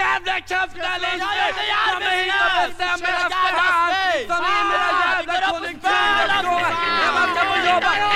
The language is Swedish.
Jävla kapitalister! Jag är inte hit och bestämmer efterhand! Ta ner mina jävla konjunkturer! Man ska få jobba!